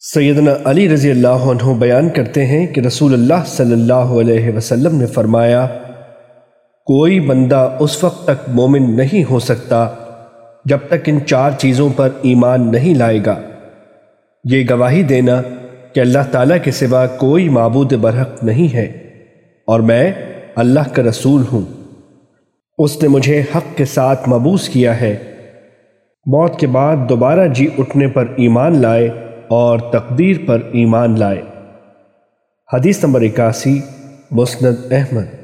سیدنا علی رضی اللہ عنہ بیان کرتے ہیں کہ رسول اللہ صلی اللہ علیہ وسلم نے فرمایا، کوئی بندہ اس وقت تک مومن نہیں ہو سکتا جب تک ان چار چیزوں پر ایمان نہیں لائے گا۔ یہ گواہی دینا کہ اللہ تعالیٰ کے سوا کوئی معبود برحق نہیں ہے اور میں اللہ کا رسول ہوں۔ اس نے مجھے حق کے ساتھ مبوس کیا ہے۔ موت کے بعد دوبارہ جی اٹھنے پر ایمان لائے اور تقدیر پر ایمان لائے۔ حدیث نمبر اکاسی مسند احمد۔